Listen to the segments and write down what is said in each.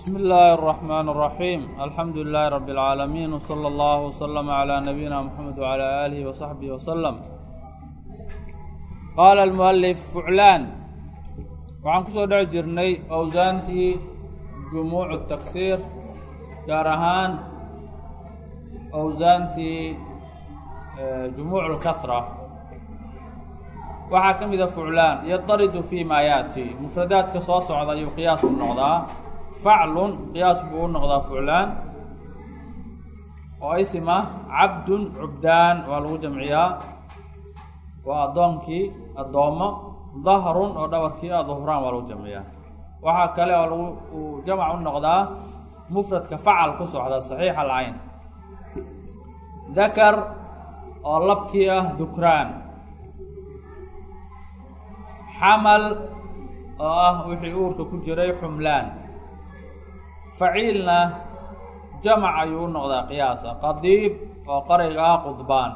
بسم الله الرحمن الرحيم الحمد لله رب العالمين وصلى الله وسلم على نبينا محمد وعلى آله وصحبه وسلم قال المؤلف فعلان waxaan kusoo dheci jirnay awsaantii jumuucu taksiir gaar ahaan awsaantii jumuuc lkahra waxaa ka mida fuclaan yadaridu fi ma yaati mufradaadka soo socda ayuu qiyaas u noqdaa faclun qiyaas buu u noqdaa fuclaan oo isim ah cabdun cubdaan waa lagu jamciyaa waa addoonkii addoommo dahrun oo dhabarkii ah duhraan waa lagu jamciyaa waxaa kale oo lagu uu jamac u noqdaa mufradka facal ku socda saxiix alcayn dakar oo labkii ah dukraan xamal oo ah wixii uurka ku jiray xumlaan faciilna jamac ayuu u noqdaa qiyaasa qadiib oo qarayga ah qudbaan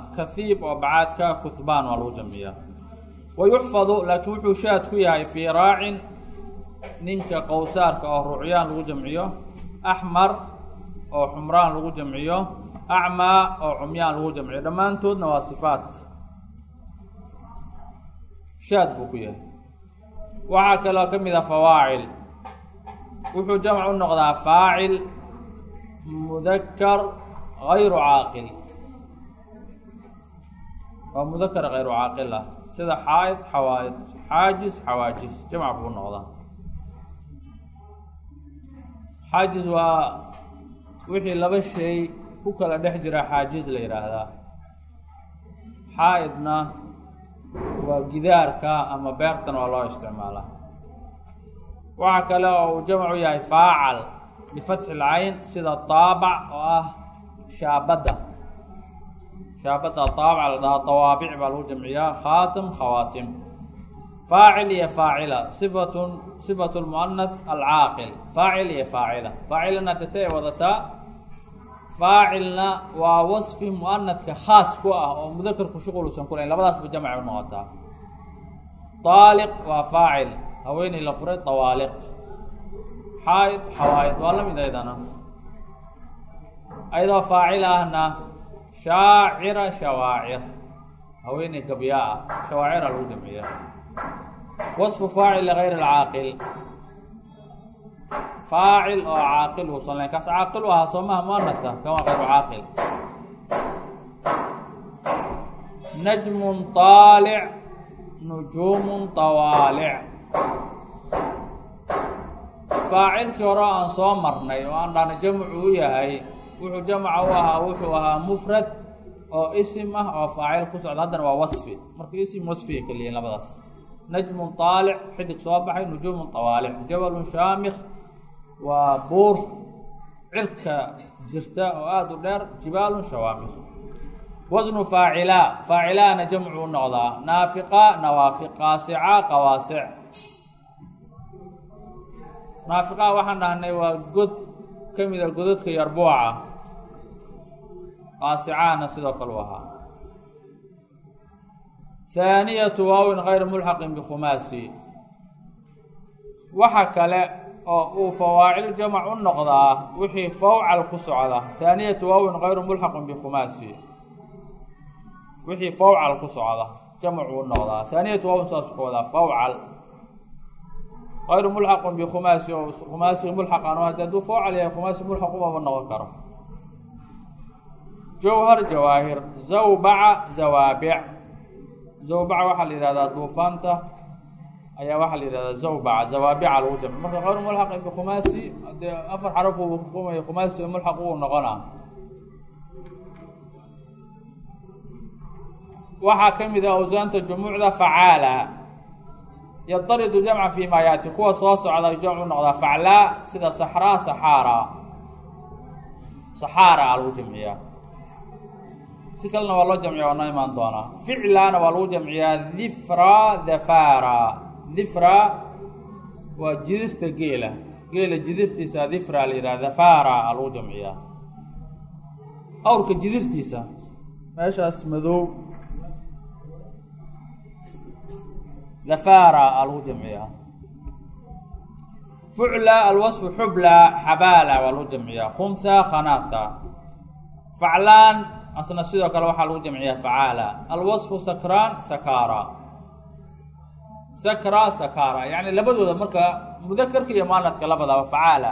oo bacaadka ah kuhbaan waa lagu jamciyaa wa yuxfadu laakiin wuxuu shaad ku yahay fii raacin ninka qowsaarka oo rucyaan lagu jamciyo axmar oo xumraan lagu jamciyo acmaa oo cumyaan lagu jamciyo. Dhammaantoodna waa sifaat. Shaad buu ku yahay. Waxaa kaloo ka mid a fawaacil wuxuu jamc u noqdaa faacil mudakar gayru caaqil. Waa mudakar hayru caaqil ah. Sida xaaid xawaaid xaajis xawaajis. Jamc buu noqdaa. Xaajis waa wixii laba shay ku kala dhex jira xaajiz la yidhaahdaa. Xaa-idna waa gidaarka ama beertan waa loo isticmaalaa waxaa kale oo uu jamcu yahay faacal bifatxi lcayn sida taabac oo ah shaabadda. Shaabadda taabac la dhahaa tawaabic baa lagu jamciyaa khaatim khawaatim. Faacil iyo faacila sifatun sifatu lmuanath alcaaqil. Faacil iyo faacila. Faacilna tatay wadataa faacilna waa wasfi muanadka khaas ku ah oo mudakarku shuqulusan kulayn labadaasba jamcay u noqotaa. Waa faacil haweeney la furay tawaaliq xaaid xawaaid waa la mid aydana ayadoo faacil ahna shaacira shawaacir. Haweeney gabyaa ah shawaacira lagu jamciya wasfu faacil ligayr alcaaqil. Faacil oo caaqil uusan layn kaas caaqil u ahaa soomaha muanatha kama kayru caaqil. Najmun taalic nujuumun tawaalic faacilkii hore aan soo marnay oo aan dhahna jamcu u yahay wuxuu jamca u ahaa wuxuu ahaa mufrad oo isim ah oo faacil ku socda. Haddana waa wasfi. Marka isim wasfiga keliyiin labadaas. Najmun taalic xidig soo baxay nujuumun tawaalic. Jabalun shaamikh waa buur. Cirka jirta oo aada u dheer jibaalun shawaamikh wasnu faacilaa faacilaana jamcu u noqdaa. Naafiqa nawaafiq. Qaasica qawaasic naafiqa waxaan dhahnay waa god ka mida godadka yarbuuca. Qaasicaana sidoo kale u ahaa. Haaniyatu waawin gayr mulxaqin bikhumaasi waxa kale oo uu fawaacil jamac u noqdaa wixii fawcal ku socda. Haaniyatu waawin gayru mulxaqin bikhumaasi wixii fawcal ku socda jamcu u noqdaa. Haaniyatu waawin saas ka wadaa fawcal ayru mulxaqun bikhumaasi oo khumaasi mulxaqan o haddi hadduu fawcal yahay khumaasi mulxaq umama noqon karo jawhar jawaahir zawbaca zawaabic zawbaca waxaa la yihahdaa duufaanta ayaa waxaa la yihahdaa zawbaca zawaabica lagu jamci marka kayru mulxaqin bikhumaasi dee afar xaraf uu xukumaya khumaasi mulxaq uu noqonaa waxaa ka mid ah awsaanta jumuucda facaala yadaridu jamca fi ma yaati kuwa soo socda jamc u noqdaa faclaa sida saxraa saxaara saxaara a lagu jamciyaa si kalena waa loo jamciya waa noo imaan doonaa ficlaana waa lagu jamciyaa difra dafara difra waa jidirta geela geela jidirtiisa difra la yidhaha dafara a lagu jamciyaa awrka jidirtiisa meeshaas madow dafara a lagu jamciyaa. Fucla alwasfu xubla xabaala waa lagu jamciyaa. Khunha khanaatha faclaan asna sidoo kale waxaa lagu jamciyaa facaala. Alwasfu sakraan sakaara. Sakra sakaara. Yacni labadooda marka mudakerka iyo muanadka labadaba facaala.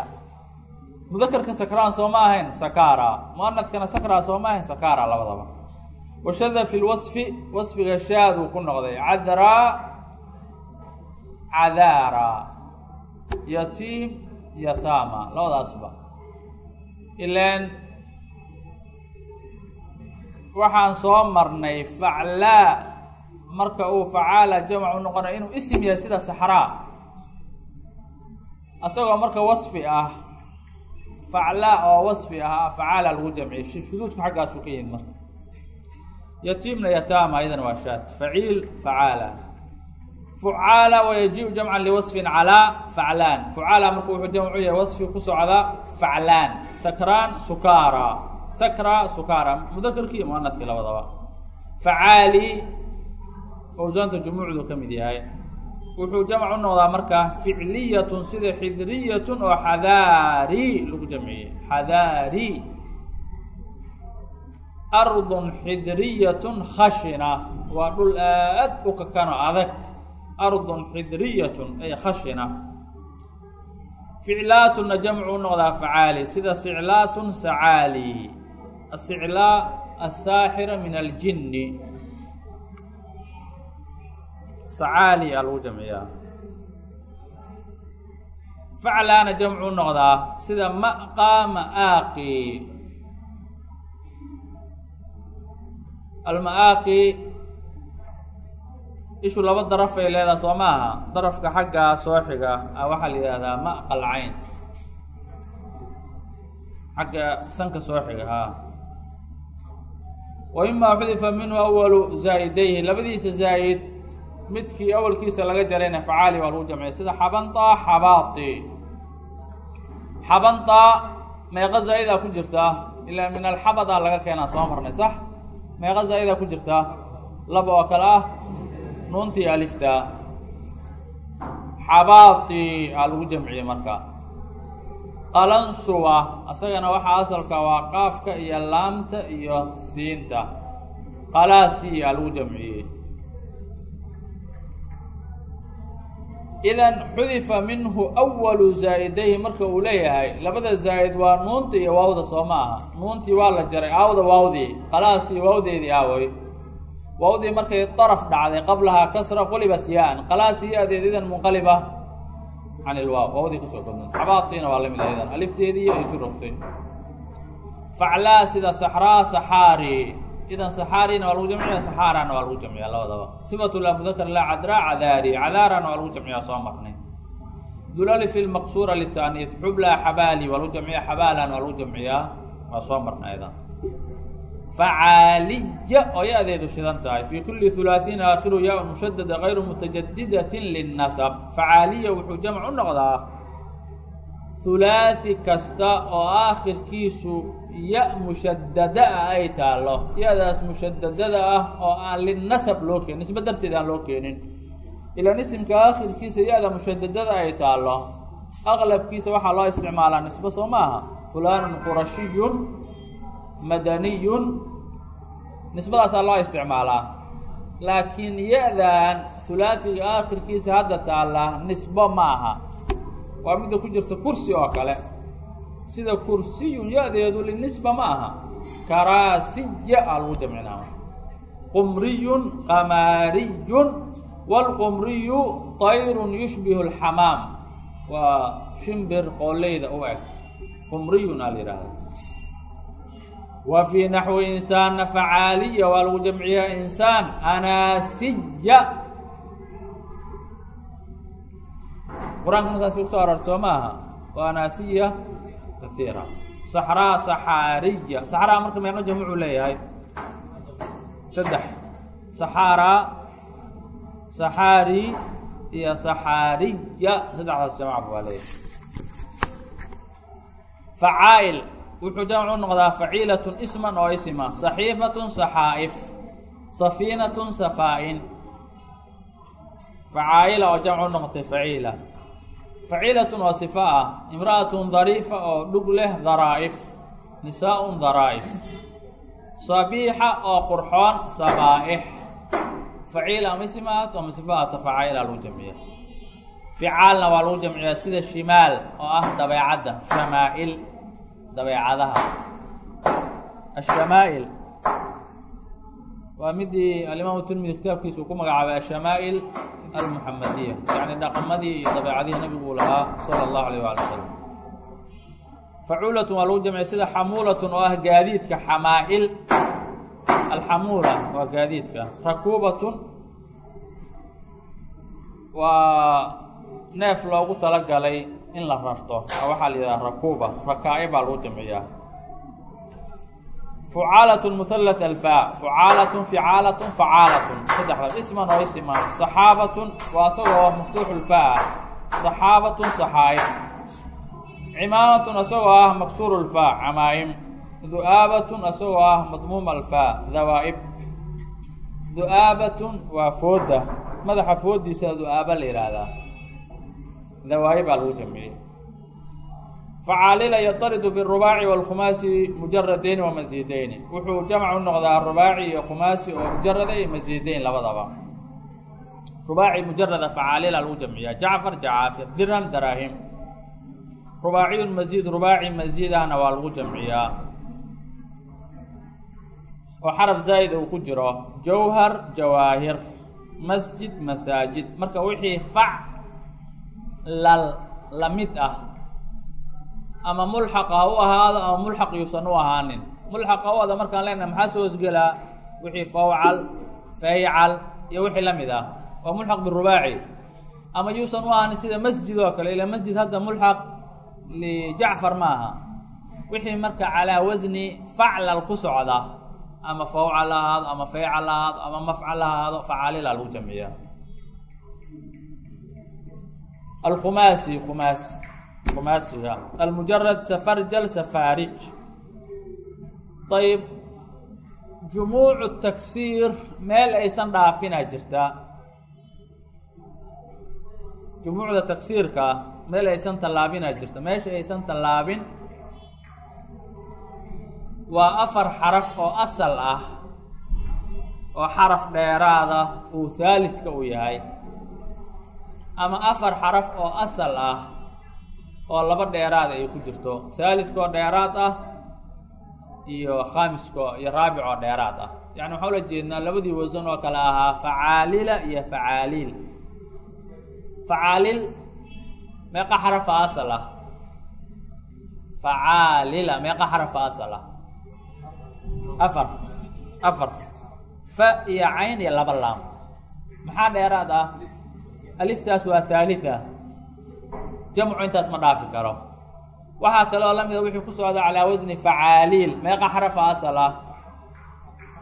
Mudakerka sakraan soo ma ahayn sakaara. Muanadkana sakraa soo ma ahayn sakaara labadaba. Washada fi lwasfi wasfiga shaaduu ku noqday. Cadraa cadaara yatiim yataama labadaasba ilaan waxaan soo marnay faclaa marka uu facaala jamc u noqonayo inuu isim yahay sida saxraa asagoo marka wasfi ah faclaa oo wasfi ah facaala lagu jamciyay shuduudku xaggaasu ka yihiin marka yatiimna yataama ayadana waa shaad faciil facaala fucaala wayaji-u jamcan liwasfin calaa faclaan. Fucaala marka wuxuu jamcu yahay wasfi ku socda faclaan. Sakraan sukaara. Sakra sukaara. Mudakarkii muanadkii labadaba. Facaali owsaanta jumuucdu ka mid yahay. Wuxuu jamc u noqdaa marka ficliyatun sida xidriyatun oo xadaari lagu jamciyey xadaari. Ardun xidriyatun khashina. Waa dhul aad u kakano adag ardun xidriyatun ay khashina. Ficlaatunna jamcu u noqdaa facaali. Sida siclaatun sacaali. Asiclaa asaaxira min aljinni. Sacaali aa lagu jamciyaa. Faclaana jamcu u noqdaa sida maqaa ma'aaqi alma'aaqi ishu laba daraf ay leedaha soo maaha darafka xaggaa soo xiga a waxaa la yihahdaa maqal cayn. Xagga sanka soo xiga haa wa imaa xudifa minhu awalu zaa'idayhi. Labadiisa zaa'id midkii awalkiisa laga jarayna facaali waa lagu jamciya sida xabanta xabaati. Xabanta meeqa zaa-idaa ku jirta. Ilaa min alxabada laga keenaa soo marnay sax meeqa zaa-idaa ku jirta. Laba oo kale ah nuuntii alifta xabaati aa lagu jamciyey marka. Qalansuwa asagana waxaa asalka waa qaafka iyo laamta iyo siinta. Qalaasi aa lagu jamciyey. Idan xudifa minhu awalu zaa'idayhi marka uu leeyahay labada zaa'id waa nuunta iyo waawda soo ma aha nuuntii waa la jaray aawda waawdii qalaasii waawdeedii aaway waawdii markay daraf dhacday qablahaa kasra qulibat yaan qalaasi ya-deed idan munqaliba. Can ilwaaw waawdii ku soo gobnay xabaatiina waa la mid idan alifteedii ay isu rogtay. Faclaa sida saxraa saxaari. Idan saxaarina waa lagu jamciya saxaarana waa lagu jamciyaa labadaba. Sifatu la mudakar la cadraa cadaari. Cadaarana waa lagu jamciyaa soo marnay. Dulalifi lmaqsuura lita'niis xubla xabaali waa lagu jamciya xabaalan waa lagu jamciyaa. Waa soo marnay facaaliya oo ya-deedu shidan tahay fii kuli hulaaثiina aakhiru yaa mushadada gayru mutajadidatin linnasab facaaliya wuxuu jamc u noqdaa hulaaثi kasta oo aakhirkiisu ya mushadada ah ay taalo ya-daas mushadadada ah oo aan linasab loo keenin nisbe darteed aan loo keenin ilaan isimka aakhirkiisa ya-da mushadadada ay taalo aqlabkiisa waxaa loo isticmaalaa nisbe soo maaha fulaanun qurashiyun madaniyun nisbadaasaa loo isticmaalaa laakiin ya-dan hulaatiga aakhirkiisa hadda taalla nisbo ma aha waa midda ku jirta kursi oo kale sida kursiyun ya-deedu linisba ma aha karaasiya aa lagu jamcinaa qumriyun qamaariyun wاlqumriyu طayrun yushbihu اlxamaam waa shimbir qooleyda u eg qumriyun aa la yihahda wa fii naxwi insaanna facaaliya waa lagu jamciyaa insaan anaasiya qur'aanka markaasi ku soo arorta soo maaha waa anaasiya kaiira saxraa saxaariya saxraa marka meeqa jamcuu leeyahay saddex saxaaraa saxaari iyo saxaariya saddexdaas jamc waa leeyahay facaa'il wuxuu u noqdaa faciilatun isman oo isima saxiifatun saxaa'if safiinatun safaa-in facaa'ila oo jamc u noqotay faciila. Faciilatun oo sifa ah imra'atun dariifa oo dhug leh daraa'if nisaa'un daraa'if. Sabiixa oo qurxoon sabaa'ix. Faciil ama ism ahaato ama sifa ahaato facaa'ila lagu jamciya ficaalna waa lagu jamciyaa sida shimaal oo ah dabeecadda shamaa'il dabeecadaha. Ashamaa'il waa midii alimaamu tirmidi kitaabkiisa uu ku magacaabay ashamaa'il almuxamadiya yacni dhaqamadii iyo dabeecadihii nabigu uu lahaa sala allahu alayh waali wasalam facuulatun waa lagu jamciya sida xamuulatun oo ah gaadiidka xamaa'il. Alxamuula waa gaadiidka. Rakuubatun waa neef loogu talagalay in la rarto. Waxaa la yidhaha rakuuba. Rakaa'i baa lagu jamciyaa fucaalatun muhallath alfaa. Fucaalatun ficaalatun facaalatun. Saddexdaas. Isman oo isiman saxaabatun waa isagoo maftuuxu lfaa saxaabatun saxaa'ib cimaamatun isagoo ah maksuuru lfaa camaa'im du'aabatun ah madmuum alfaa dawaa'ib. Du'aabatun waa fooda. Madaxa foodiisa du'aaba la yidhaahdaa dawaa'ib baa lagu jamciyey facaalila yataridu birubaaci wاlkhumaasi mujaradeyni wa masiideyni wuxuu jamcu noqdaa rubaaci iyo khumaasi oo mujarada iyo masiideyn labadaba rubaaci mujarada facaalila lagu jamciyaa jacfar jacaafir dirham daraahim rubaaciyun masiid rubaaci masiidahna waa lagu jamciyaa oo xaraf zaa'id uu ku jiro jawhar jawaahir masjid masaajid marka wixii fac lal la mid ah ama mulxaq ha u ahaado ama mulxaq yuusan u ahaanin. Mulxaqa u ada markaan leenaha maxaa soo hosgelaa wixii fawcal faycal iyo wixii la mid ah. Waa mulxaq birubaaci ama yuusan u ahaanin sida masjid oo kale ila masjid hadda mulxaq lijacfar ma aha. Wixii marka calaa wasni faclal ku socda ama fawcal ha ahaado ama faycal ha ahaado ama mafcal ha ahaado facaalila lagu jamciya alkhumaasi khumaas khumaasiga almujarad safarjal safaarij ayb jumuucu taksiir meel aysan dhaafinaa jirta jumuucda taksiirka meel aysan tallaabinaa jirta meesha aysan tallaabin waa afar xaraf oo asal ah oo xaraf dheeraada uu haalidka u yahay ama afar xaraf oo asal ah oo laba dheeraad ay ku jirto. Haalidkaoo dheeraad ah iyo khaamisko iyo raabic oo dheeraad ah. Yacni waxaa ula jeednaa labadii wasan oo kale ahaa facaalila iyo facaaliil facaaliil meeqa xarafa asal ah. Facaalila meeqa xarafa asal ah. Afar afar. Fa iyo cayn iyo laba laam. Maxaa dheeraad ah aliftaas waa haalitha jamcu intaas ma dhaafi karo. Waxaa kaloo la mida wixii ku socda calaa wasni facaaliil meeqa xarafa asal ah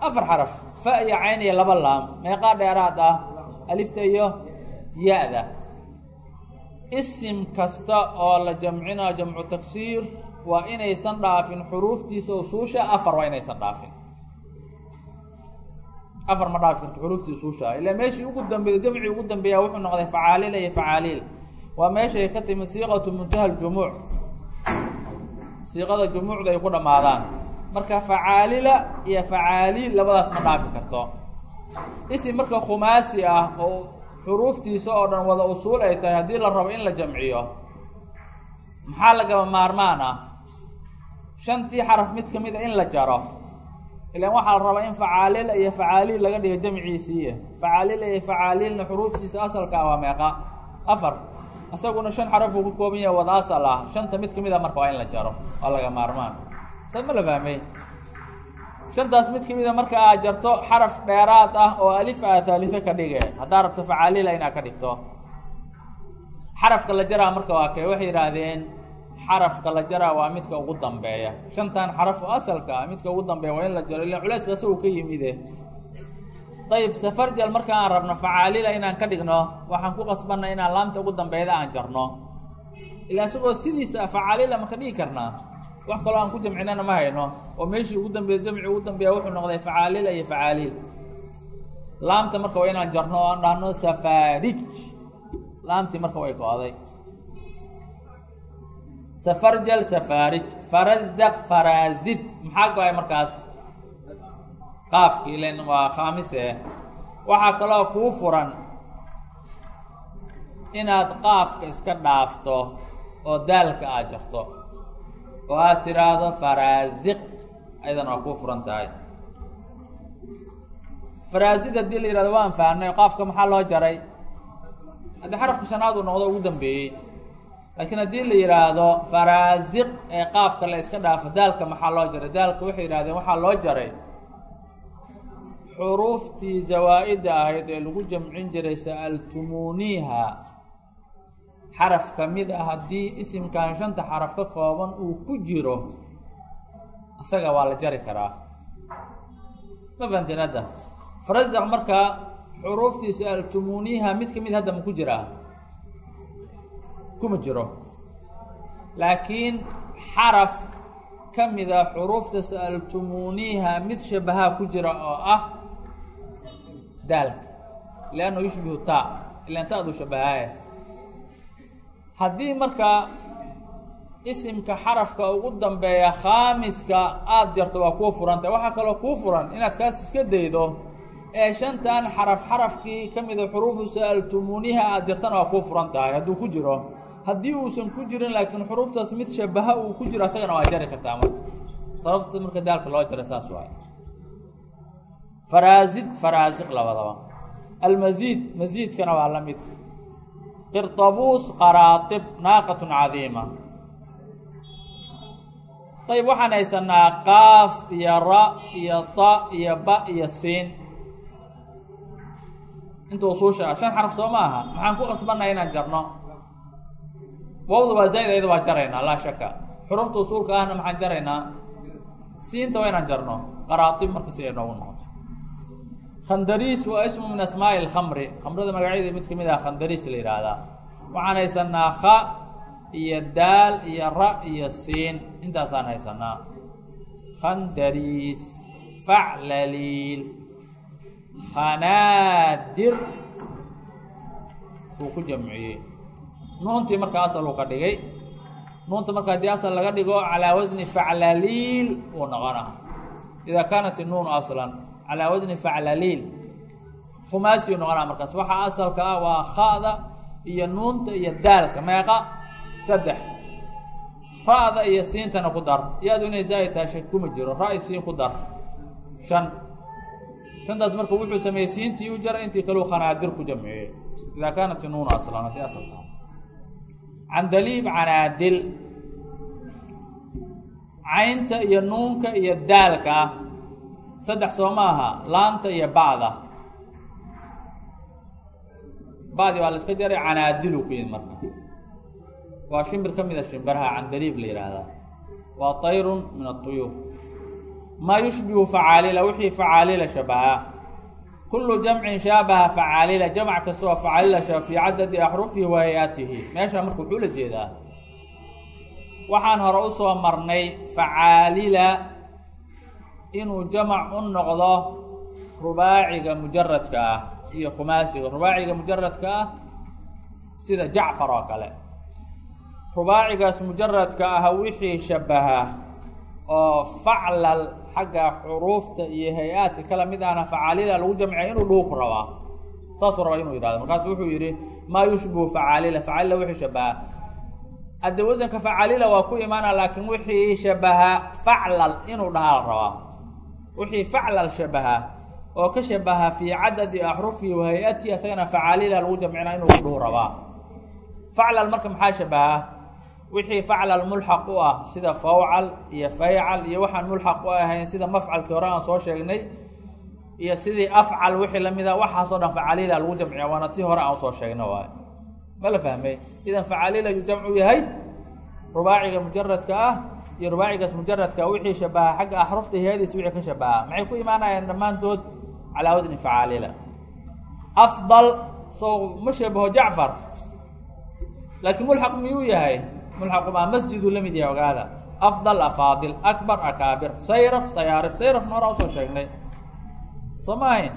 afar xaraf. Fa iyo cayn iyo laba laam. Meeqaa dheeraad ah. Alifta iyo ya-da. Isim kasta oo la jamcinayo jamcu tagsiir waa inaysan dhaafin. Xuruuftiisa usuusha afar waa inaysan dhaafin afar ma dhaafi karto xuruuftii usuusha ilaa meeshii ugu dambeeya jamcii ugu dambeeya wuxuu noqday facaalila iyo facaaliil waa meeshay ka timid siiqatu muntaha ljumuuc siiqada jumuucda ay ku dhammaadaan marka facaalila iyo facaaliil labadaas ma dhaafi karto. Isim marka khumaasi ah oo xuruuftiisa oo dhan wada usuul ay tahay haddii la rabo in la jamciyo maxaa lagaba maarmaan ah? Shantii xaraf mid ka mid a in la jaro ilaan waxaa la rabaa in facaalila iyo facaaliil laga dhigo jamciisiiya facaalila iyo facaaliilna xuruuftiisa asalka ah waa meeqa. Afar isaguna shan xaraf uu ku kooban yahay wada asal ah. Shanta mid ka mid a marka waa in la jaro waa laga maarmaan. Saad ma la fahmay? Shantaas mid ka mid a marka aad jarto xaraf dheeraad ah oo alif ah haalito ka dhige haddaa rabto facaalila inaad ka dhigto. Xarafka la jaraa marka waa kay waxay yidhaahdeen xarafka la jaraa waa midka ugu dambeeya. Shantan xaraf oo asalka ah midka ugu dambeeya waa in la jaro ila culayska isagu ka yimide. Ayib safarjal marka aan rabno facaalila inaan ka dhigno waxaan ku qasbanna inaan laamta ugu dambeyda aan jarno. Ilaa isagoo sidiisa facaalila maka dhigi karnaa? Wax kaloo aan ku jamcinana ma hayno. Oo meeshii ugu dambeeya jamci ugu dambeeya wuxuu noqday facaalila iyo facaaliil laamta marka waa inaan jarno o aan dhahno safarij laamtii marka way go-day safarjal safaarij farasdaq faraazid maxaa go'ay markaas qaafkii len waa khaamise waxaa kaloo kuu furan inaad qaafka iska dhaafto oo daalka aad jarto oo aad tiraahdo faraaziq ayadan waa kuu furan tahay faraazid haddii la yihahdo waan fahnay qaafka maxaa loo jaray haddii xarafka shanaad uu noqdo ugu dambeeyey laakiin haddii la yidhaahdo faraaziq ee qaafka la iska dhaafo daalka maxaa loo jaray? Daalka waxay yidhahdeen waxaa loo jaray xuruuftii zawaa-idda ahayd ee lagu jamcin jiray sa'altumuuniiha. Xaraf ka mid ah haddii isimkan shanta xaraf ka kooban uu ku jiro isaga waa la jari karaa. Ma fahanteen hadda? Farasdaq markaa xuruuftii sa'altumuuniiha mid ka mid hadda ma ku jiraa kuma jiro. Laakiin xaraf ka mida xuruufta sa'altumuuniiha mid shabahaa ku jira oo ah daalka liannu yushbihu taa ilan ta-du shabahaaye. Haddii markaa isimka xarafka ugu dambeeya khaamiska aada jarto waa kuu furantay waxaa kaloo kuu furan inaad kaas iska daydo ee shantan xaraf xarafkii ka mida xuruufu sa'altumuuniha aada jartana waa kuu furan tahay hadduu ku jiro haddii uusan ku jirin laakiin xuruuftaas mid shabaha uu ku jiro asagana waa jari kartaa marka. Sababta marka daalka loo jara saas waay faraazid faraasiq labadaba. Almasiid masiidkana waa la mid. Qirtabuus qaraatib naaqatun cadiima. Ayb waxaan haysanaa qaaf iyo ra iyo ta iyo ba iyo siin. Inta usuusha ah shan xaraf soo ma aha. Maxaan ku qasbannaha inaan jarno wawda waa zaa'id ayada waa jaraynaa laa shaka xurufta usuulka ahna maxaan jaraynaa? Siinta waa inaan jarno. Qaraatib marka si ay noogu noqoto. Khandariis waa ismu min asmaa'i alkhamri khamrada magacyada mid ka mid ah khandariis la yidhaahdaa waxaan haysanaa kha iyo daal iyo ra iyo siin. Intaasaan haysanaa khandariis. Faclaliil. Khanaadir. Uu ku jamciyey nuuntii marka asal ka dhigay. Nuunta marka haddii laga dhigo calaa wasni faclaliil uu noqona idaa kaanat inuunu aslan calaa wasni faclaliil khumaasiyu noqonaa markaas. Waxaa asalka ah waa khada iyo nuunta iyo daalka. Meeqa? Saddex. Ra-da iyo siintana ku dar. Iyaadu inay zaa'id tahay kuma jiro. Ra- siin ku dar. Shan. Shantaas marka wuxuu sameeyey siintii u jara intii kaleu khanaadir ku jamciyey idaa kaanat inuunu aslan haddii asalka candaliib canaadil caynta iyo nuunka iyo daalka ah saddex soo ma aha laanta iyo bacda bacdi waa la iska jaray canaadilu ku yimid marka waa shimbir ka mida shimbiraha candaliib la yidhaahdaa waa tayrun min atuyuur maa yushbihu facaalila wixii facaalila shabahaa kulu jamcin shaabaha facaalila jamc kasta oo facaalila fii cadadi axrufihi wa hay'atihi meesha marka wuxuu la jeedaa waxaan hore u soo marnay facaalila inuu jamac u noqdo rubaaciga mujaradka ah iyo khumaasiga rubaaciga mujaradka ah sida jacfar oo kale rubaacigaas mujaradka ah wixii shabaha oo faclal xagga xuruufta iyo hay'aadka kala mid ahna facaalila lagu jamciya inuu dhuhu ku rabaa. Saasuu rabaa inuu yidhahdo markaasu wuxuu yidhi maa yushbihu facaalila facaalila wixii shabaha hadde wasanka facaalila waa ku imaana laakiin wixii shabaha faclal inuu dhahaa la rabaa. Wixii faclal shabaha oo ka shabaha fii cadadi axrufihi wa hay'atihi isagana facaalila lagu jamcinaa inuu ku rabaa. Faclal marka maxaa shabaha wixii faclal mulxaq u ah sida fawcal iyo faycal iyo waxaan mulxaq u ahayn sida mafcalkii hore aan soo sheegnay iyo sidii afcal wixii la mid a waxaasoo dhan facaalila lagu jamciya waana tii hore aan u soo sheegna waay ma la fahmay? Idan facaalila yuu jamcu yahay rubaaciga mujaradka ah iyo rubaacigaas mujaradka wixii shabaha xagga axrufta hiyadiisa wixii ka shabaha maxay ku imaanayaan dhammaantood? Calaa wasni facaalila. Afdal soo ma shabaho jacfar laakiin mulxaq miyuu yahay mulxaqu maa masjidu la mid yahay ogaada. Afdal afaadil akbar akaabir. Sayraf sayaarif. Sayrafna horaa u soo sheegnay. Soo ma ahayn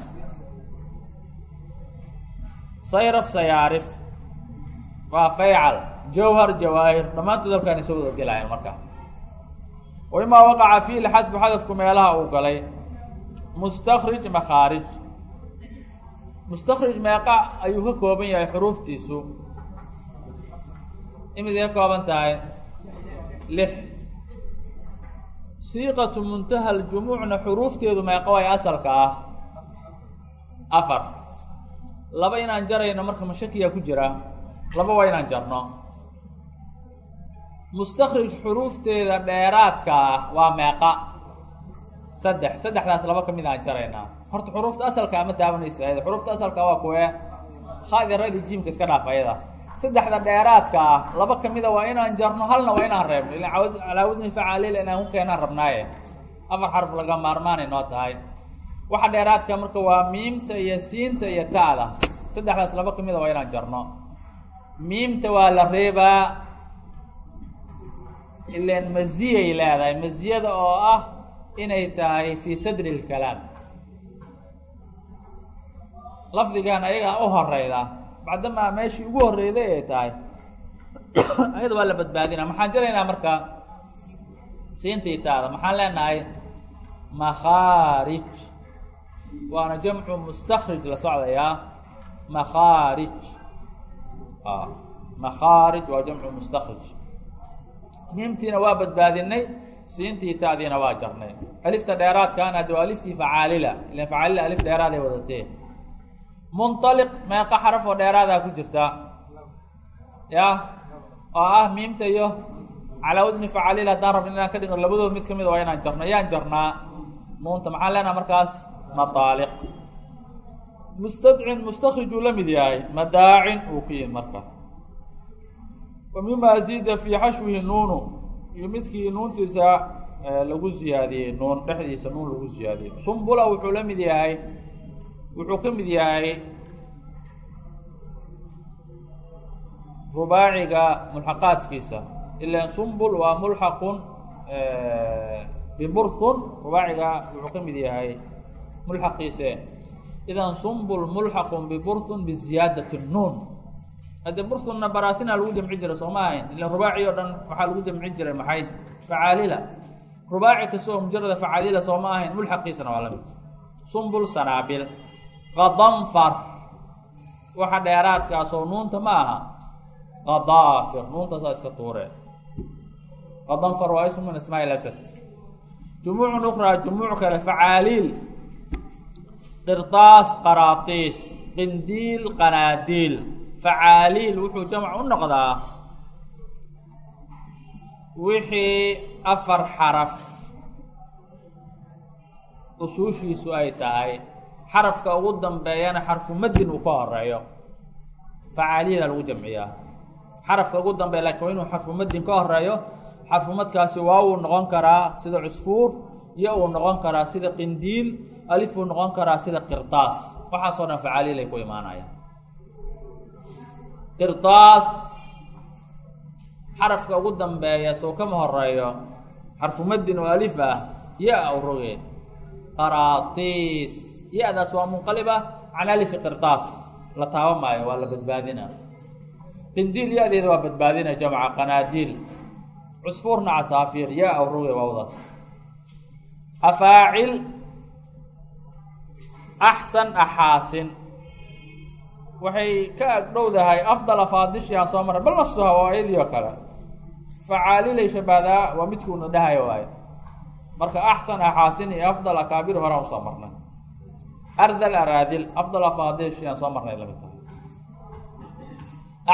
sayraf sayaarif. Waa faycal. Jawhar jawaahir. Dhammaantood halkaan isa wada gelaayeen marka. Wa imaa waqaca fiihi lxadfu xadafku meelaha uu galay. Mustakrij makhaarij. Mustakrij meeqa ayuu ka kooban yahay xuruuftiisu imid ka kooban tahay lix siiqatu muntaha ljumuucna xuruufteedu meeqa way asalka ah afar. Laba inaan jarayno marka mashakiya ku jira laba waa inaan jarno mustakrij xuruufteeda dheeraadka ah waa meeqa saddex saddexdaas laba ka mid aan jaraynaa horta xuruufta asalka ama daawanaysa ayada xuruufta asalka waa kuwee khaadi radi jiimka iska dhaaf ayada saddexda dheeraadka ah laba kamida waa inaan jarno halna waa inaan reebno. Ila calaa wadni facaalil inaan ku keenaan rabnaaye afar xarf laga maarmaanay noo tahay. Waxa dheeraadka marka waa miimta iyo siinta iyo ta'da. Saddexdaas laba kamida waa inaan jarno. Miimta waa la reebaa ilan maziyay leedahay. Maziyada oo ah inay tahay fii sadri اlkalaam lafdigan ayagaa u horeyda bacdamaa meeshii ugu horeyday ay tahay. Ayada waa la badbaadina maxaan jaraynaa marka? Siintii taada. Maxaan leenahay? Makhaarij. Waana jamcu mustakrij la socdayaa. Makhaarij. Makhaarij waa jamcu mustakrij miimtiina waa badbaadinay siintii taadiina waa jarnay. Alifta dheeraadkaan haddi waa aliftii facaalila ilan facaalila alif dheeraaday wadatee munطaliq meeqa xaraf oo dheeraadaa ku jirta. Ya? Oo ah miimta iyo calaa wadni facaalil haddaan rabno inaan ka dhigno labadood mid kamida waa inaan jarno yaan jarnaa. Nuunta maxaan leenaha markaas? Madaaliq mustadcin mustakrijuu la mid yahay. Madaacin uu ku yimid marka. Wa mima ziida fii xashwihi nuunu iyo midkii nuuntiisa lagu ziyaadiyey nuun. Dhexdiisa nuun lagu ziyaadiyey sumbula wuxuu la mid yahay wuxuu ka mid yahay rubaaciga mulxaqaadkiisa. Ilan sumbul waa mulxaqun biburthun rubaaciga wuxuu ka mid yahay mulxaqiise. Idan sumbul mulxaqun biburthun biziyaadati nuun. Hadde burthunna baraatina lagu jamcin jiray soo ma ahayn. Ilan rubaaci dhan waxaa lagu jamcin jiray maxay? Facaalila. Rubaaci kasta oo mujarada facaalila soo ma ahayn. Mulxaqiisana waa la mid. Sumbul sanaabil qadanfar waxa dheeraadkaasoo nuunta ma aha. Qadaafir nuuntaasaa iska tuureen qadanfar waa ismu min asmaa lasad jumuucun ukraa jumuuc kale facaaliil. Qirdaas qaraatiis. Qindiil qanaadiil. Facaaliil wuxuu jamc u noqdaa wixii afar xaraf. Usuushiisu ay tahay xarafka ugu dambeeyana xarfu madin uu ka horeeyo. Facaaliila lagu jamciyaa. Xarafka ugu dambeeya laakiin waa inuu xarfu madin ka horeeyo xarfu madkaasi waa uu noqon karaa sida cusfuur iyo uu noqon karaa sida qindiil alif uu noqon karaa sida qirdaas. Waxaasoo dhan facaaliil ku imaanayaan. Qirdaas xarafka ugu dambeeya sow kama horeeyo xarfu madin oo alif ah ya u roge qaraatiis ya-daas waa munqaliba can alifi qirtaas la taaba maayo waa la badbaadina qindiil ya-deeda waa badbaadina jamca qanaadiil cusfuurna casaafiir ya aw roge waawdaas afaacil axsan axaasin. Waxay ka agdhowdahay afdal afaadishiaan soo maray bal nasuha waa ayadii oo kale. Facaalilay shabahdaa waa midkuuna dhahayo waayo. Marka axsan axaasin iyo afdal akaabir hore aan u soo marnay ardal araadil afdal afaadish aan soo marnay la mid tahay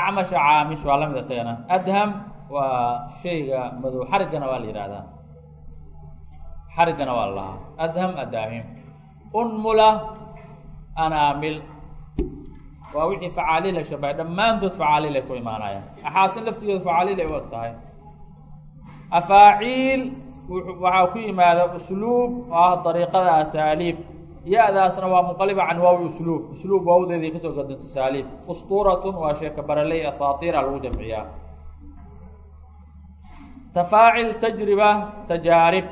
acmasha caamish waa la mid isagana adham waa shayga madow xariggana waa la yihahdaa xariggana waa la lahaa adham adaahim unmula anaamil waa wixii facaaliila shabahay dhammaantood facaaliil ku imaanayaan axaasin laftigeedu facaaliil ay u eg tahay afaaciil waxaa ku yimaada usluub oo ah dariiqada asaaliib ya-daasna waa munqaliba can waawi usluub. Usluub waawdeedii ka soo gadinto saaliib ustuuratun waa sheeka baraley asaatiira lagu jamciyaa. Tafaacil tajriba tajaarib.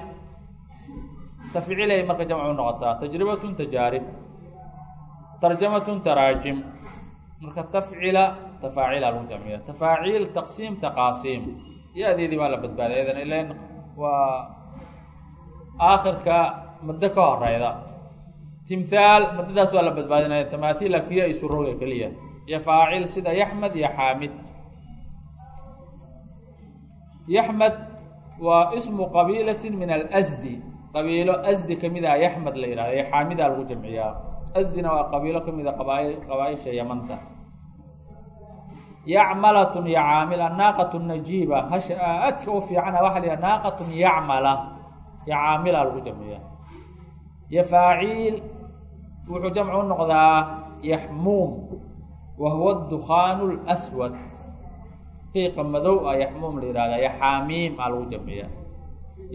Tafcilay marka jamcu noqotaa. Tajribatun tajaarib. Tarjamatun taraajim. Marka tafcila tafaaciila lagu jamciya tafaaciil taqsiim taqaasiim. Ya-deedii waa la badbaaday eedan ilan waa aakhirka muddo ka horeyda timhaal muddadaas waa la badbaadinaya tamaathiil afiya isu roga keliya. Iyo faacil sida yaxmed iyo xaamid. Yaxmed waa ismu qabiilati min alasdi qabiilo asdi ka mid ah yaxmed la yihahda iyo xaamida lagu jamciyaa. Asdina waa qabiilo ka mid a qabaa qabaaisha yamanta. Yacmalatun iyo caamil annaaqatu najiiba. Hasha aadka u fiicana waxa la naaqatun yacmala. Caamila lagu jamciyaa. Faaciil wuxuu jamcu u noqdaa yaxmuum wa huwa dukhaanu lswad qiiqa madow ah yaxmuum la yihahda iyo xaamiim aa lagu jamciyaa.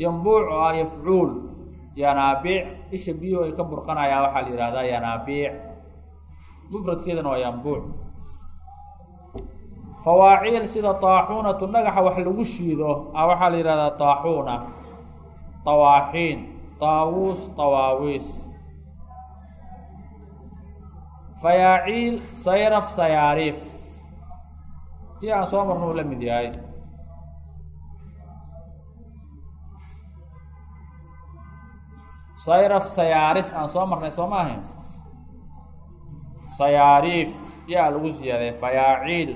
yambuuc oo ah yafcuul yanaabiic. isha biyuhu ay ka burqanayaa waxaa la yihahdaa yanaabiic. mufradkeedana waa yambuuc fawaaciil sida taaxuunatu dhagaxa wax lagu shiido a waxaa la yihahdaa taaxuuna tawaaxiin taawuus tawaawiis fayaaciil sayraf sayaariif kii aan soo marna uu la mid yahay sayraf sayaarif aan soo marnay soo ma ahayn sayaariif yaa lagu siyaaday fayaaciil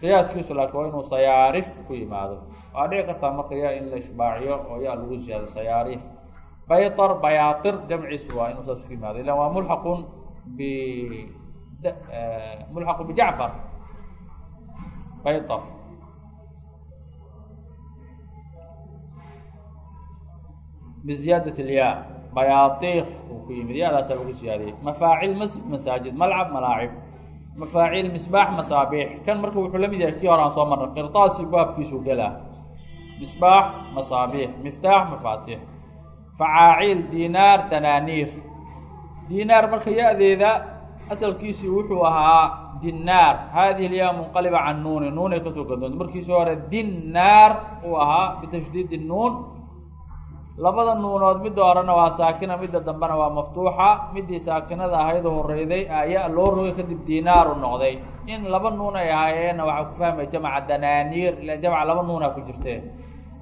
qiyaaskiisu laakiin waa inuu sayaarif ku yimaado waa dhici kartaa marka in la ishbaaciyo oo yaa lagu siyaado sayaariif bayr bayaair jamciisu waa inuu saas ku yimaado. Ila waa mulaqun b eh, mulaqu bijacfar bayr biziyaadati lya bayaatiir uu ku yimid. Yaadaasaa lagu siyaadiyey mafaacil masjid masaajid malcab malaacib mafaaciil misbaax masaabiix. Kan marka wuxuu la mid yahay kii hore aan soo marnay qirtaasi baabkiisu gelaa misbaax masaabiix. Miftaax mafaatiix facaaciil diinaar danaaniir diinaar marka ya-deeda asalkiisii wuxuu ahaa dinaar haadihi lyaa munqaliba can nuuni nuunay ka soo gadoonta markiisii hore dinaar uu ahaa bitashdiid nuun labada nuunood midda horena waa saakina midda dambena waa maftuuxa midii saakinada ahayd horeyday aya loo rogay kadib diinaaru noqday in laba nuun ay ahaayeenna waxaa ku fahmaya jamca danaaniir ila jamca laba nuunaa ku jirtee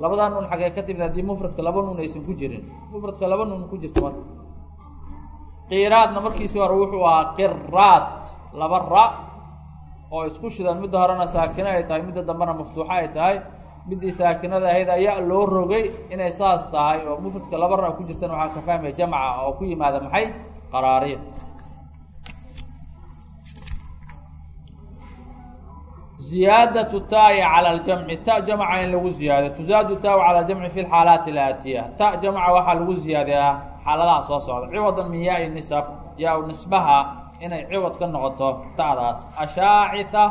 labadaa nuun xagee ka timid haddii mufradka laba nuun aysan ku jirin. Mufradka laba nuun ku jirta marka. Qiraadna markiisii hore wuxuu ahaa qiraad laba ra oo isku shidan midda horena saakino ay tahay midda dambena maftuuxo ay tahay. Midii saakinada ahayd ayaa loo rogay inay saas tahay. Oo mufradka laba ra ku jirtana waxaa ka fahmaya jamca oo ku yimaada maxay? Qaraariid ziyaadatu taai cala ljamci ta jamca in lagu ziyaado tuzaadu taa cala jamci fi lxaalaati alaatiya ta jamca waxaa lagu ziyaadayaa xaaladaha soo socda ciwadan min nisab yaa nisbaha inay ciwad ka noqoto ta'daas ashaacitha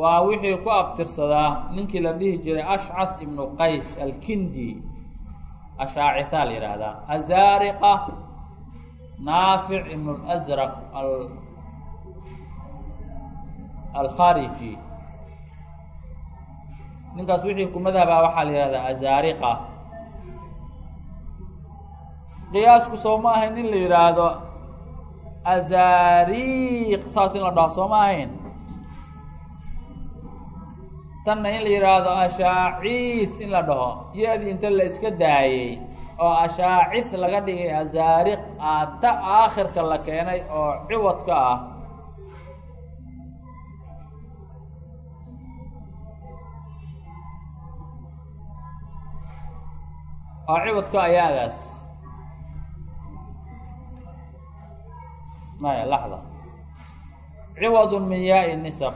waa wixii ku abtirsadaa ninkii la dhihi jiray ashcath ibnu qays alkindi ashaacitha la yihahdaa azaariqa naafic ibnu lazraq alkhariji ninkaas wixii ku madhabaa waxaa la yihahdaa azaariqa. Qiyaasku soo ma ahayn in la yihaahdo azaariq saas in la dhaho soo ma ahayn. Tanna in la yihaahdo ashaaciid in la dhaho. Ya-dii inta la iska daayey oo ashaacid laga dhigay azaariq aata aakhirka la keenay oo ciwadka ah oo ciwadka ayaadaas maya laxda ciwadun min yaai nisab.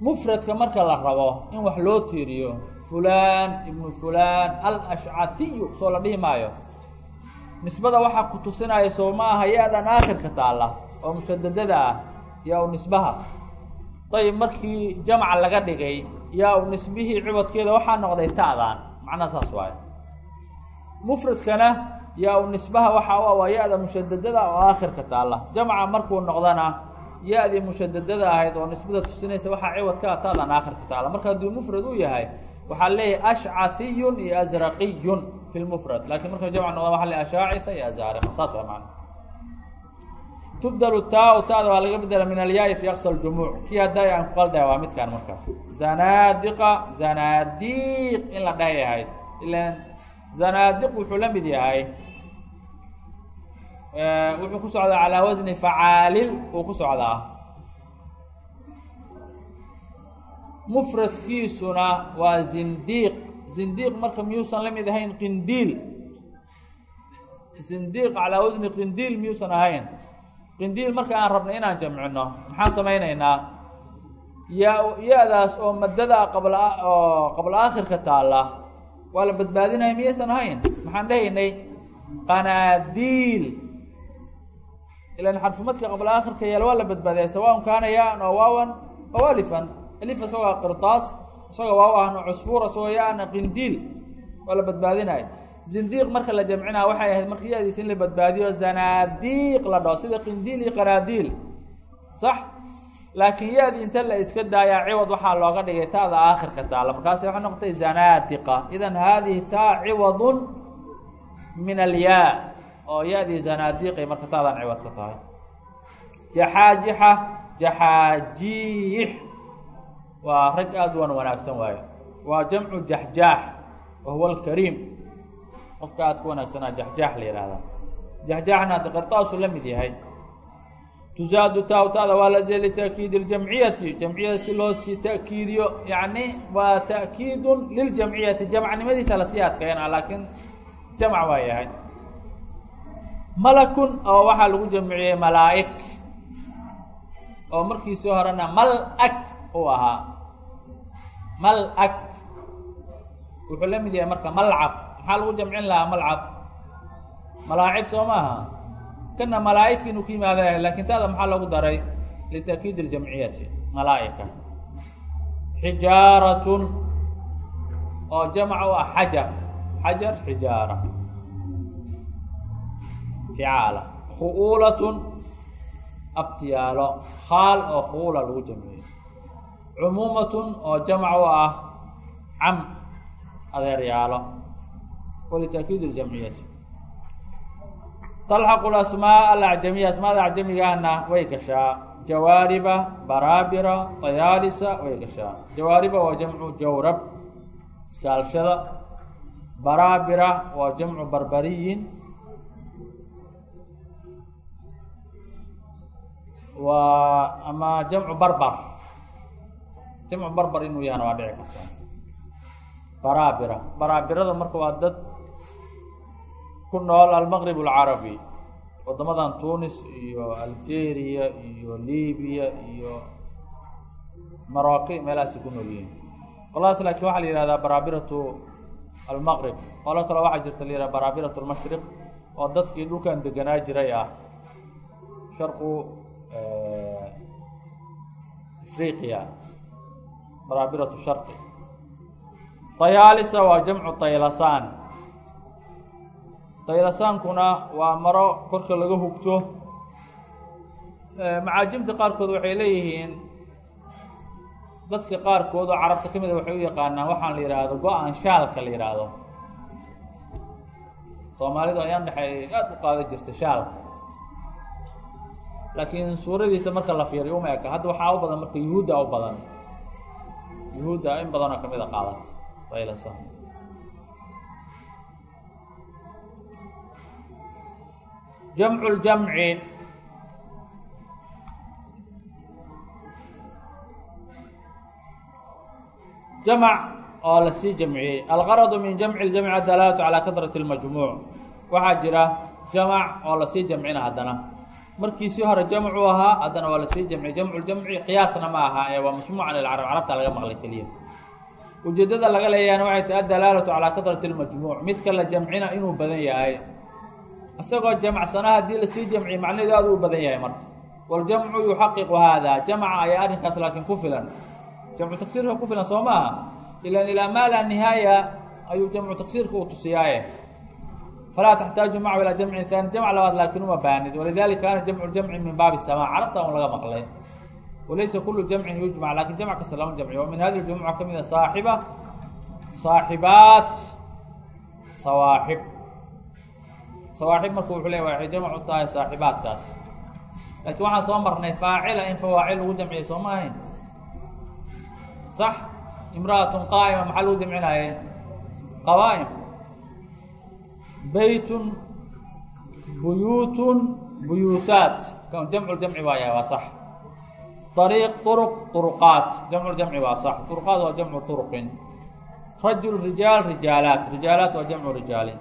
Mufradka marka la rabo in wax loo tiiriyo fulaan ibnu fulaan alashcatiyu soo la dhihi maayo. Nisbada waxaa ku tusinaya soo ma aha ya-dan aakhirka taalla oo mushadadada ah yaa u nisbaha. Dayib markii jamca laga dhigay yaa u nisbihii ciwadkeeda waxaa noqday ta'daan. Macnaha saas waayo mufradkana yaa u nisbaha waxaa u ah waa ya-da mushadadada oo aakhirka taalla. Jamca markuu noqdana ya-dii mushadadada ahayd oo nisbada tusinaysa waxaa ciwad ka ataadan aakhirka taala marka hadduu mufrad u yahay waxaa leeyahay ashcathiyun iyo azraqiyun fi lmufrad laakiin marka jamc noqda waa le ashaacitha iyo azaariqa saas waa macna. Tubdlu taa taada waa laga bedela min alyaai fi aqsa ljumuuc kii hadday aan ku qaldahay waa midkaan marka. Zanaadiqa zanaadiiq in la dhahay ahayd zanaadiq wuxuu la mid yahay wuxuu ku socdaa calaa wasni facaalil uu ku socdaa. Mufradkiisuna waa zindiiq. Zindiiq marka miyuusan la mid ahayn qindiil. Zindiiq calaa wasni qindiil miyuusan ahayn. Qindiil marka aan rabno inaan jamcino maxaan samaynaynaa? Yaa ya-daas oo madada qabla oo qabla aakhirka taalla waa la badbaadinaya miyaysan ahayn? Maxaan dhahaynay qanaadiil. Ilan xarfumadka qabla aakhirka yaal waa la badbaadiyay. Sawaaun kaana yaan oo waawan oo alifan alif isagoo qirtaas isagoo waaw ahna cusfuur isagoo yaana qindiil. Waa la badbaadinaya zindiiq marka la jamcinaa waxay ahayd marka in la badbaadiyo zanaadiiq la dhaho sida qindiil iyo qanaadiil. Sax laakiin ya-dii inta la iska daayaa ciwad waxaa looga dhigay taada aakhirka taala markaasi waxay noqotay zanaadiqa idan haadihi taa ciwadun min alyaa oo ya-dii marka taadaan ciwad ka tahay. Jaxaajixa jaxaajiix. Waa rag aada u wan wanaagsan waaye waa jamcu jaxjaax wa alkariim. Qofka aad ku wanaagsanaa jaxjaax la yihahdaa jaxjaaxna qirtaasu la mid yahay tuzaadu taawtaada waa la zee lita'kiidi اljamciyati jamciyada si loo sii ta'kiidiyo yacni waa ta'kiidun liljamciyati jamcnimadiisa la sii adkeynaa laakiin jamc waa yahay malakun oo waxaa lagu jamciyey malaa'ig oo markiisii horena mal-ag uu ahaa mal-ag wuxuu la mid yahay marka malcab maxaa lagu jamcin lahaa malcab malaacib soo maaha kana malaa'ig inuu ka yimaada laakiin taada maxaa loogu daray lita'kiid اljamciyati malaa'ika xijaaratun oo jamc u ah xajar xajar xijaara ficaala khu'uulatun abtiyaalo khaal oo khuula lagu jamciyey cumuumatun oo jamc u ah cam adeeryaalo walita'kiid اljamciyati talxaqu asmaa alacjamiya asmaada acjamigaana way gashaa jawaariba baraabira dayaalisa way gashaa jawaariba waa jamcu jawrab iskaalshada baraabira waa jamcu barbariyin waa ama jamcu barbar jamcu barbar inuu yahana waa dhici karta baraabira baraabirada marka waa dad ku nool almaqrib alcarabi waddamadan tunis iyo algeria iyo libiya iyo marooki meelahaasay ku nool yihiin. Qoladaas laakiin waxaa la yihahdaa baraabiratu almaqrib qolo kale waxaa jirta la yihahda baraabiratu almashriq oo dadkii dhulkan deganaa jiray ah. Sharqu afriqiya. Baraabiratu sharqi. Dayaalisa waa jamcu taylasaan daylasaankuna waa maro korka laga hugto macaajimta qaarkood waxay leeyihiin dadka qaarkood oo carabta ka mida waxay u yaqaanaan waxaan la yidhaahdo go'aan shaalka la yidhaahdo soomaalidu ayaan dhexey aada u qaada jirta shaalka. Laakiin suuradiisa marka la fiiriyo uma eka hadda waxaa u badan marka yuhuudda u badan. Yuhuudda in badanoo ka mid a qaadata jamcu ljamci jamc oo la sii jamciyey. Algaradu min jamci ljamci adalaalatu calaa kadrati اlmajmuuc waxaa jira jamac oo la sii jamcina haddana. Markiisii hore jamcu ahaa haddana waa la sii jamciyey. Jamcu ljamci qiyaasna ma aha ee waa masmuucan lilcarab carabta laga maqlay keliya ujeedada laga leeyahana waxay tahay adalaalatu calaa kadrati اlmajmuuc midka la jamcina inuu badan yahay isagoo jamcsana haddii la sii jamciye macnaheedu aad u badan yahay marka. Waljamcu yuxaqiqu haada jamca ayaa arrinkaas laakiin ku filan. Jamcu taksiirka ku filan soo maaha? Ilan ilaa maa laa nihaaya ayuu jamcu taksiirka uu tusiyaaye. Falaa taxtaaju macahu ilaa jamcin haani jamc labaad laakiin uma baanid. Walidalika kaana jamcu ljamci min baabi samaa. Carabta un laga maqlay. Walaysa kulu jamcin yujmac laakiin jamc kasta lama jamciyo. Min hadi jumuca ka saaxiba. Saaxibaat. Sawaaxib sawaaxib marka wuxuu le waxay jamcu tahay saaxibaadkaas laakiin waxaan soo marnay faacila in fawaacil lagu jamciye soo ahayn? Sax. Imra'atun qaa'ima maxaa lagu jamcinaaye qawaa'im. Beytun buyuutun buyuutaat jamcu waaya waa sax. Ariiq uruq uruqaat jamcu waa sax. Uruqaat waa jamcu uruqin rajul rijaal rijaalaat. Rijaalaat waa jamcu rijaalin.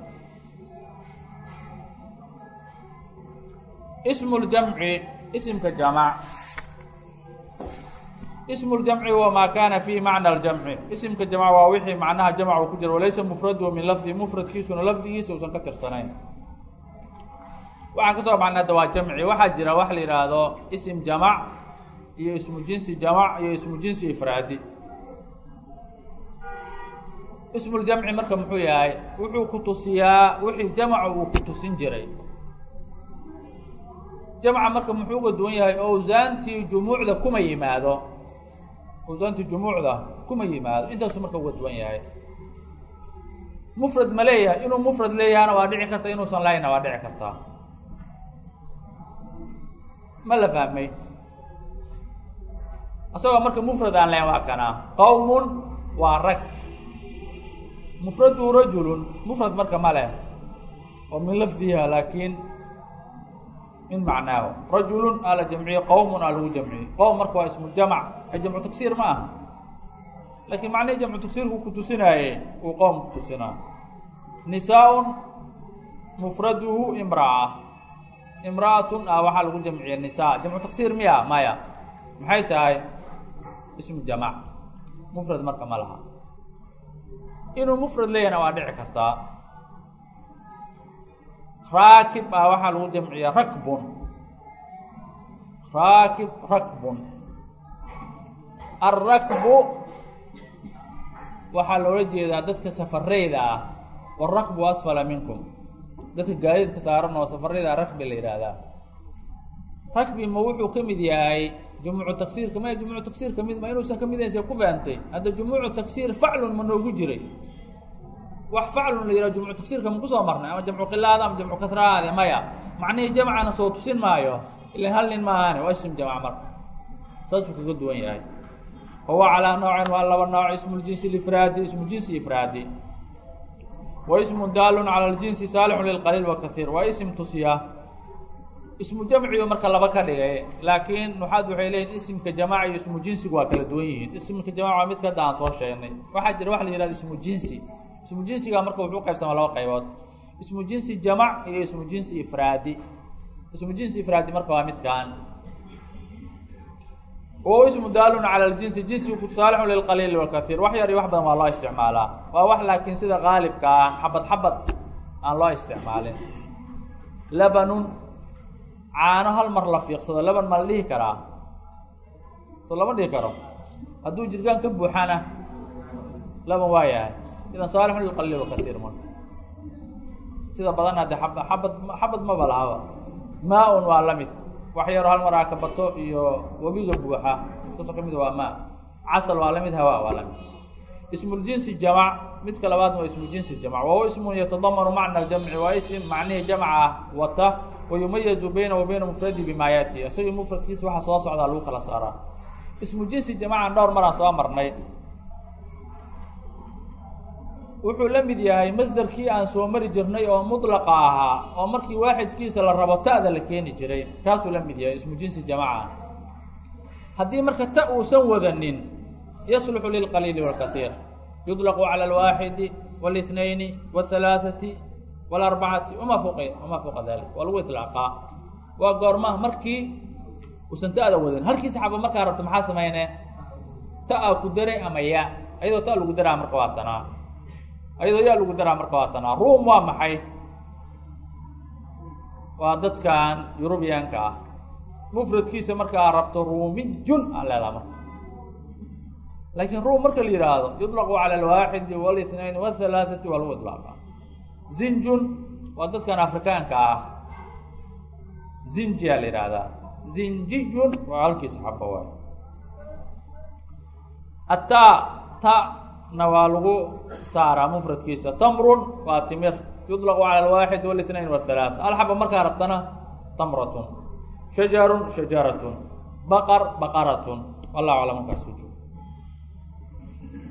ismuljamci isimka jamaac ismuljamci wa maa kaana fii macna aljamci. Isimka jamaac waa wixii macnaha jamc ku jira walaysa mufraduhu min lafdihi mufradkiisuna lafdigiisa uusan ka tirsanayn. Waxaan ka soo baxnay hadda waxaa jira wax la yihaahdo isim jamac iyo ismu jinsi jamac iyo ismu jinsi ifraadi. Ismuljamci marka muxuu yahay wuxuu ku tusiyaa wixii jamcu uu ku tusin jiray jamca marka muxuu uga duwan yahay owsaantii jumuucda kuma yimaado. Owsaantii jumuucda kuma yimaado. Intaasuu marka uga duwan yahay. Mufrad ma leeyahay. Inuu mufrad leeyahana waa dhici karta. Inuusan lahayna waa dhici kartaa ma la fahmay? Isagoo marka mufrad aan lahayn waa kanaa qowmun waa rag. Mufradu rajulun. Mufrad marka ma leh. Oo min lafdiha laakiin min macnaahu. Rajulun aa la jamciyey qowmun aa lagu jamciyey qowm marka waa ismu jamc jamcu tagsiir ma aha. Laakiin macnihii jamcu tagsiirku ku tusinaaye uu qowm ku tusinaa. Nisaa-un mufraduhu imra'a imra'atun ah waxaa lagu jamciyey nisaa. Jamcu tagsiir miya maya. Maxay tahay? Ismu jamac. Mufrad marka ma laha. Inuu mufrad leeyahna waa dhici kartaa raakib ah waxaa lagu jamciya rakbun. Raakib rakbun. Alrakbu waxaa loola jeedaa dadka safareyda ah. Warakbu asfala minkum. Dadka gaadiidka saaran oo safareyda rakbi la yidhaahdaa rakbi ma wuxuu ka mid yahay jumuucu tagsiirka maya jumuucu tagsiirka mid ma inuusan ka mid yahayn see ku fahamtay hadda jumuucu tagsiir faclun ma noogu jiray wax faclun la yidhaha jumucu tagsiirka ma ku soo marnay? Ama jamcu qilaada ama jamcu kasraade maya? Macnihii jamcana soo tusin maayo. Ilan hal nin maahaane waa ism jamc marka saasuu kaga duwan yahay. Huwa calaa noocin waa laba nooc ismu ljinsi ifraadi ismu jinsi ifraadi. Wa ismu daalun cala ljinsi saalixun lilqaliil wa kaiir waa ism tusiya. Ismu jamcigu marka laba ka dhigay laakiin nuxaad waxay leeyihiin isimka jamaca iyo ismu jinsigu waa kala duwan yihiin. Ismka jamac waa mid aan soo sheegnay. Waxaa jira waxa la yihahda ismu jinsi ismu jinsiga marka wuxuu qaybsamaa laba qaybood. Ismu jinsi jamac iyo ismu jinsi ifraadi. Ismu jinsi ifraadi marka waa midkan o ismu daalun cala ljinsi jinsigu saalixun lilqaliil walkaiir wax yar iyo wax badan waa loo isticmaalaa. Waa wax laakiin sida qaalibka ah xabad xabad aan loo isticmaalin. Labanun caano hal mar la fiiqsado. Laban ma la dhihi karaa? So lama dhihi karo. Hadduu jirgaan ka buuxana laban waa yahay idan saalixun lilqaliil wakaiir marka sida badan hadde ab xabad xabad maba lahaba maa-un waa la mid wax yaroo hal mar aa ka bato iyo webiga buuxa iskasoo ka mid waa maa casal waa la mid waa la ismuljinsi jamac midka labaadna waa ismuljinsi jamac wahuwa ismun yatadamanu macna aljamci waa ism macnihii jamca ah wata wayumayazu bayna wa mufradi bimaa yaati mufradkiisa waxa soo socdaa lagu kala saaraa ismu jinsi jamacan dhowr maraan soo marnay wuxuu la mid yahay masderkii aan soo mari jirnay oo mudlaqa ahaa oo markii waaxidkiisa la rabo ta'da la keeni jiray kaasuu la mid yahay ismu jinsi jamaca haddii marka ta uusan wadanin yasluxu lilqaliili wاlkaiir yudlaqu calى اlwaaxidi wاlاثnayni wاhalaaثati wاlarbacati wama fuq wamaa fuqa dalik waa lagu iطlaaqaa waa goorma markii uusan ta'da wadanin halkii saxaaba markaa rabto maxaa samayne ta-a ku daray ama ya ayadoo ta lagu daraa marka waa tanaa ayadoo yaa lagu daraa marka waa tanaa ruum waa maxay waa dadkan yurubiyaanka ah mufradkiisa markaa rabto ruumiyun aa leedaha marka laakiin ruum marka la yidhaahdo yuطlaqu calى alwaaxidi wاlاثnayn wاhalaaثati waa lagu iطlaaqa zinjun waa dadkan afrikaanka ah zinjiyaa la yidhaahdaa zinjiyun waa halkiisa xaba waay ataa ta na waa lagu saaraa mfradkiisa tamrun waa timir yuطlaqu calى اlwaaxid wاlاثnayn wاhalaaث alxaba markaa rabtana tamratun shajarun shajaratun baqar baqaratun wallahu aclam markaas ku joogo